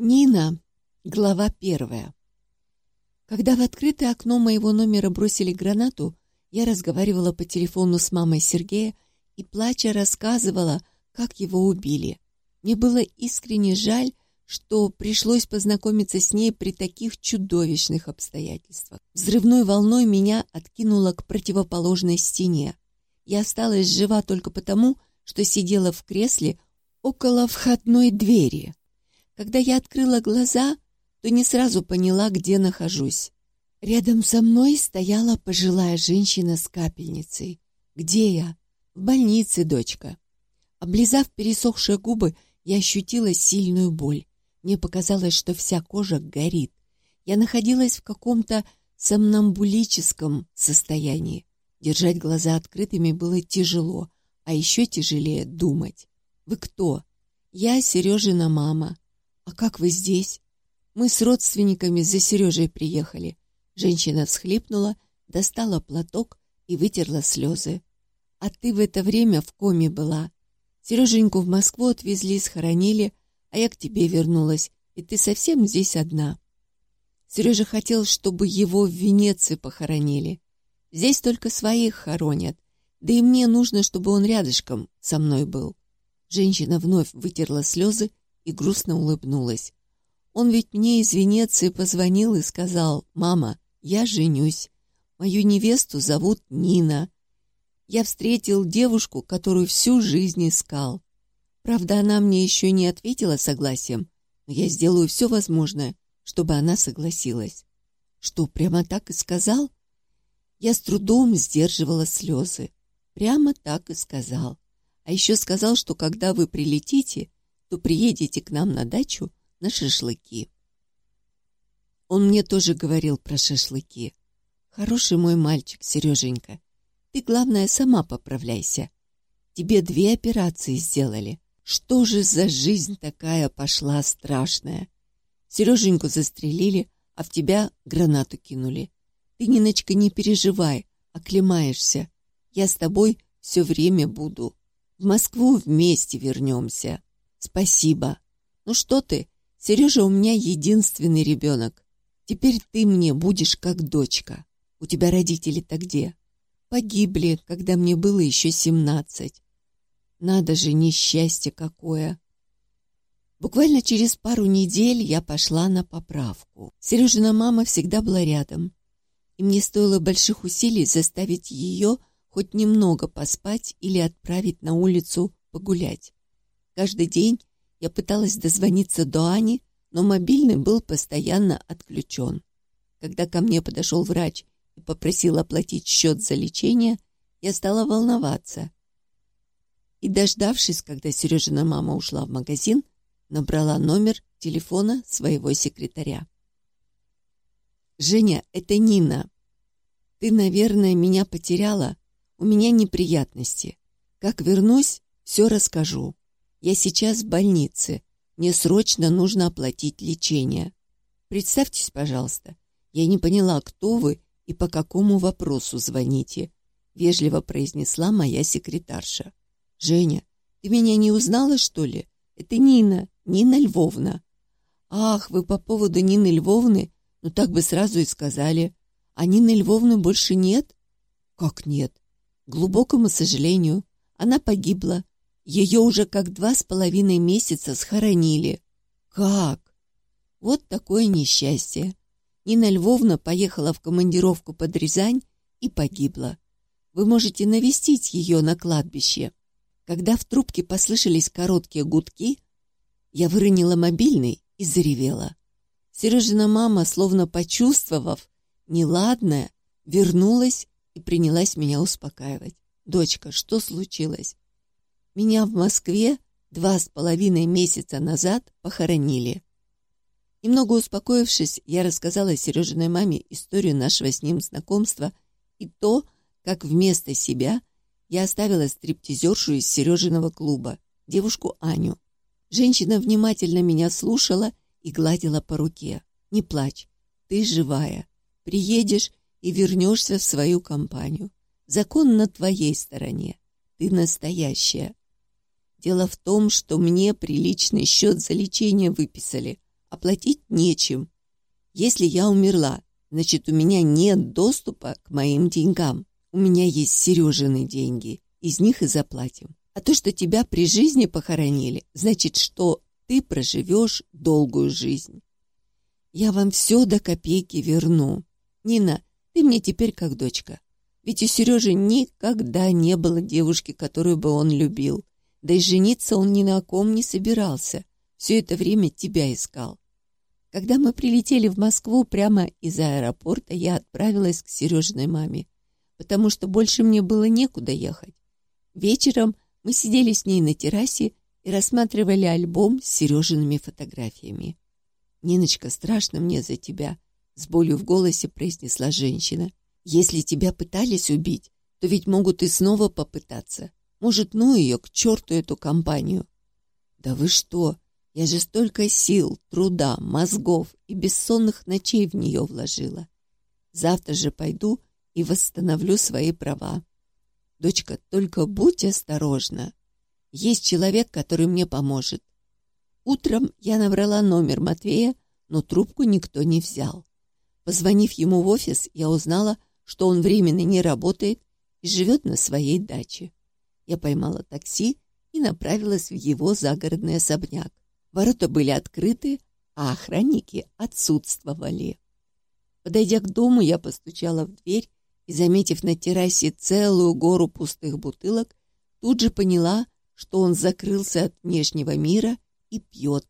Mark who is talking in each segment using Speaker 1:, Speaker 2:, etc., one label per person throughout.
Speaker 1: Нина. Глава первая. Когда в открытое окно моего номера бросили гранату, я разговаривала по телефону с мамой Сергея и, плача, рассказывала, как его убили. Мне было искренне жаль, что пришлось познакомиться с ней при таких чудовищных обстоятельствах. Взрывной волной меня откинуло к противоположной стене. Я осталась жива только потому, что сидела в кресле около входной двери. Когда я открыла глаза, то не сразу поняла, где нахожусь. Рядом со мной стояла пожилая женщина с капельницей. «Где я?» «В больнице, дочка». Облизав пересохшие губы, я ощутила сильную боль. Мне показалось, что вся кожа горит. Я находилась в каком-то сомнамбулическом состоянии. Держать глаза открытыми было тяжело, а еще тяжелее думать. «Вы кто?» «Я Сережина мама. «А как вы здесь?» «Мы с родственниками за Сережей приехали». Женщина всхлипнула, достала платок и вытерла слезы. «А ты в это время в коме была. Сереженьку в Москву отвезли, схоронили, а я к тебе вернулась, и ты совсем здесь одна». Сережа хотел, чтобы его в Венеции похоронили. Здесь только своих хоронят, да и мне нужно, чтобы он рядышком со мной был. Женщина вновь вытерла слезы и грустно улыбнулась. Он ведь мне из Венеции позвонил и сказал, «Мама, я женюсь. Мою невесту зовут Нина. Я встретил девушку, которую всю жизнь искал. Правда, она мне еще не ответила согласием, но я сделаю все возможное, чтобы она согласилась». Что, прямо так и сказал? Я с трудом сдерживала слезы. Прямо так и сказал. А еще сказал, что когда вы прилетите, то приедете к нам на дачу на шашлыки. Он мне тоже говорил про шашлыки. Хороший мой мальчик, Сереженька. Ты, главное, сама поправляйся. Тебе две операции сделали. Что же за жизнь такая пошла страшная? Сереженьку застрелили, а в тебя гранату кинули. Ты, Ниночка, не переживай, оклемаешься. Я с тобой все время буду. В Москву вместе вернемся. Спасибо. Ну что ты, Сережа у меня единственный ребенок. Теперь ты мне будешь как дочка. У тебя родители-то где? Погибли, когда мне было еще семнадцать. Надо же, несчастье какое. Буквально через пару недель я пошла на поправку. Сережина мама всегда была рядом. И мне стоило больших усилий заставить ее хоть немного поспать или отправить на улицу погулять. Каждый день я пыталась дозвониться до Ани, но мобильный был постоянно отключен. Когда ко мне подошел врач и попросил оплатить счет за лечение, я стала волноваться. И, дождавшись, когда Сережина мама ушла в магазин, набрала номер телефона своего секретаря. «Женя, это Нина. Ты, наверное, меня потеряла. У меня неприятности. Как вернусь, все расскажу. Я сейчас в больнице. Мне срочно нужно оплатить лечение. Представьтесь, пожалуйста. Я не поняла, кто вы и по какому вопросу звоните. Вежливо произнесла моя секретарша. Женя, ты меня не узнала, что ли? Это Нина, Нина Львовна. Ах, вы по поводу Нины Львовны? Ну так бы сразу и сказали. А Нины Львовны больше нет? Как нет? К глубокому сожалению, она погибла ее уже как два с половиной месяца схоронили. Как? Вот такое несчастье. Нина Львовна поехала в командировку под Рязань и погибла. Вы можете навестить ее на кладбище. Когда в трубке послышались короткие гудки, я выронила мобильный и заревела. Сережина мама, словно почувствовав неладное, вернулась и принялась меня успокаивать. «Дочка, что случилось?» Меня в Москве два с половиной месяца назад похоронили. Немного успокоившись, я рассказала Сережиной маме историю нашего с ним знакомства и то, как вместо себя я оставила стриптизершу из Сережиного клуба, девушку Аню. Женщина внимательно меня слушала и гладила по руке. «Не плачь, ты живая. Приедешь и вернешься в свою компанию. Закон на твоей стороне. Ты настоящая. Дело в том, что мне приличный счет за лечение выписали, оплатить нечем. Если я умерла, значит, у меня нет доступа к моим деньгам. У меня есть Сережины деньги, из них и заплатим. А то, что тебя при жизни похоронили, значит, что ты проживешь долгую жизнь. Я вам все до копейки верну. Нина, ты мне теперь как дочка. Ведь у Сережи никогда не было девушки, которую бы он любил. Да и жениться он ни на ком не собирался. Все это время тебя искал. Когда мы прилетели в Москву прямо из аэропорта, я отправилась к Сережиной маме, потому что больше мне было некуда ехать. Вечером мы сидели с ней на террасе и рассматривали альбом с Сережиными фотографиями. «Ниночка, страшно мне за тебя», — с болью в голосе произнесла женщина. «Если тебя пытались убить, то ведь могут и снова попытаться. Может, ну ее, к черту эту компанию». «Да вы что? Я же столько сил, труда, мозгов и бессонных ночей в нее вложила. Завтра же пойду и восстановлю свои права. Дочка, только будь осторожна. Есть человек, который мне поможет. Утром я набрала номер Матвея, но трубку никто не взял. Позвонив ему в офис, я узнала, что он временно не работает и живет на своей даче. Я поймала такси и направилась в его загородный особняк. Ворота были открыты, а охранники отсутствовали. Подойдя к дому, я постучала в дверь и, заметив на террасе целую гору пустых бутылок, тут же поняла, что он закрылся от внешнего мира и пьет.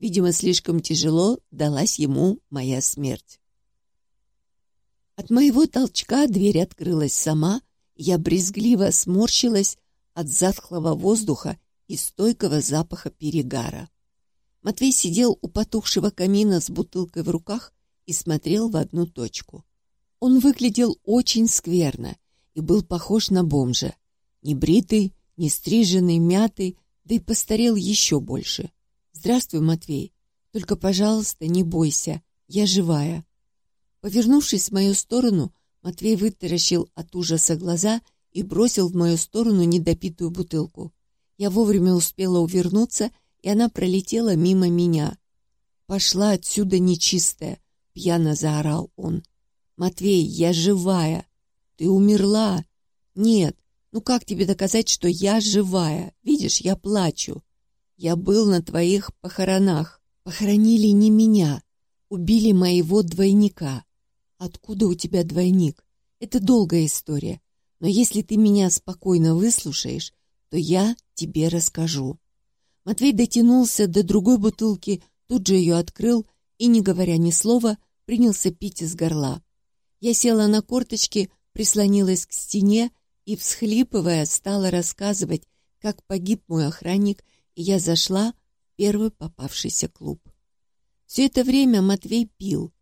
Speaker 1: Видимо, слишком тяжело далась ему моя смерть. От моего толчка дверь открылась сама, я брезгливо сморщилась от затхлого воздуха и стойкого запаха перегара. Матвей сидел у потухшего камина с бутылкой в руках и смотрел в одну точку. Он выглядел очень скверно и был похож на бомжа. Небритый, нестриженный, мятый, да и постарел еще больше. «Здравствуй, Матвей. Только, пожалуйста, не бойся. Я живая». Повернувшись в мою сторону, Матвей вытаращил от ужаса глаза и бросил в мою сторону недопитую бутылку. Я вовремя успела увернуться, и она пролетела мимо меня. «Пошла отсюда нечистая!» — пьяно заорал он. «Матвей, я живая!» «Ты умерла!» «Нет, ну как тебе доказать, что я живая? Видишь, я плачу!» Я был на твоих похоронах. Похоронили не меня. Убили моего двойника. Откуда у тебя двойник? Это долгая история. Но если ты меня спокойно выслушаешь, то я тебе расскажу. Матвей дотянулся до другой бутылки, тут же ее открыл и, не говоря ни слова, принялся пить из горла. Я села на корточки, прислонилась к стене и, всхлипывая, стала рассказывать, как погиб мой охранник и я зашла в первый попавшийся клуб. Все это время Матвей пил,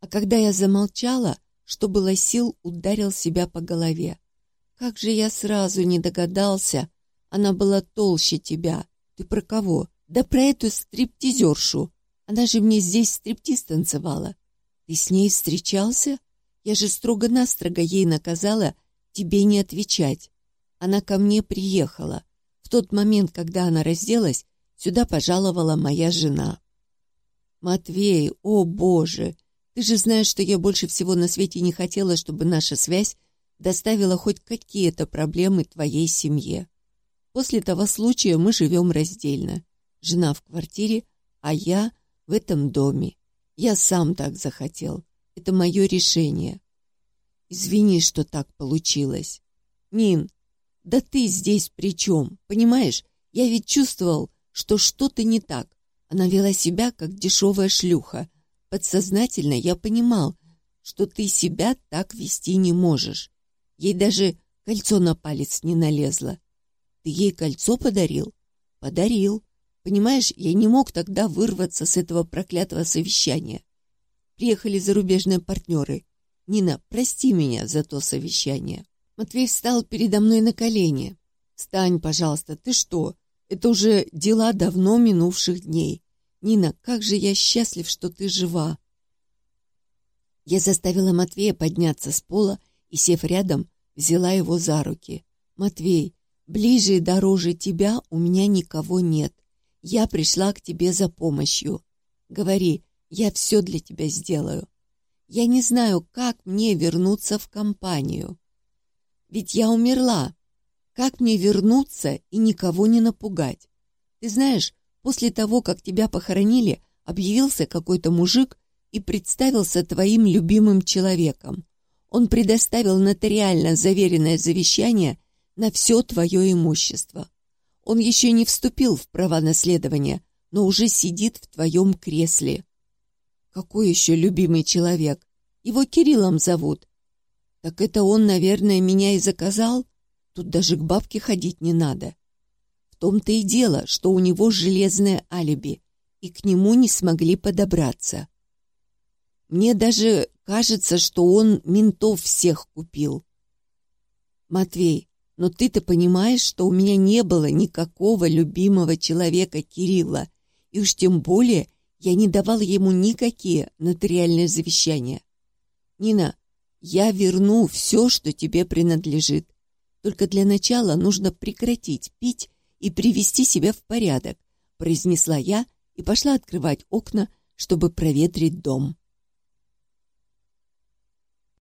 Speaker 1: а когда я замолчала, что было сил, ударил себя по голове. Как же я сразу не догадался, она была толще тебя. Ты про кого? Да про эту стриптизершу. Она же мне здесь стриптиз танцевала. Ты с ней встречался? Я же строго-настрого ей наказала тебе не отвечать. Она ко мне приехала. В тот момент, когда она разделась, сюда пожаловала моя жена. «Матвей, о боже! Ты же знаешь, что я больше всего на свете не хотела, чтобы наша связь доставила хоть какие-то проблемы твоей семье. После того случая мы живем раздельно. Жена в квартире, а я в этом доме. Я сам так захотел. Это мое решение. Извини, что так получилось. Нин, да ты здесь при чем? Понимаешь, я ведь чувствовал, что что-то не так. Она вела себя, как дешевая шлюха. Подсознательно я понимал, что ты себя так вести не можешь. Ей даже кольцо на палец не налезло. Ты ей кольцо подарил? Подарил. Понимаешь, я не мог тогда вырваться с этого проклятого совещания. Приехали зарубежные партнеры. Нина, прости меня за то совещание. Матвей встал передо мной на колени. «Встань, пожалуйста, ты что? Это уже дела давно минувших дней. Нина, как же я счастлив, что ты жива!» Я заставила Матвея подняться с пола и, сев рядом, взяла его за руки. «Матвей, ближе и дороже тебя у меня никого нет. Я пришла к тебе за помощью. Говори, я все для тебя сделаю. Я не знаю, как мне вернуться в компанию. Ведь я умерла. Как мне вернуться и никого не напугать? Ты знаешь, после того, как тебя похоронили, объявился какой-то мужик и представился твоим любимым человеком. Он предоставил нотариально заверенное завещание на все твое имущество. Он еще не вступил в права наследования, но уже сидит в твоем кресле. Какой еще любимый человек? Его Кириллом зовут. Так это он, наверное, меня и заказал? Тут даже к бабке ходить не надо. В том-то и дело, что у него железное алиби, и к нему не смогли подобраться. Мне даже кажется, что он ментов всех купил. Матвей, но ты-то понимаешь, что у меня не было никакого любимого человека Кирилла, и уж тем более я не давал ему никакие нотариальные завещания. Нина, я верну все, что тебе принадлежит. Только для начала нужно прекратить пить и привести себя в порядок, произнесла я и пошла открывать окна, чтобы проветрить дом.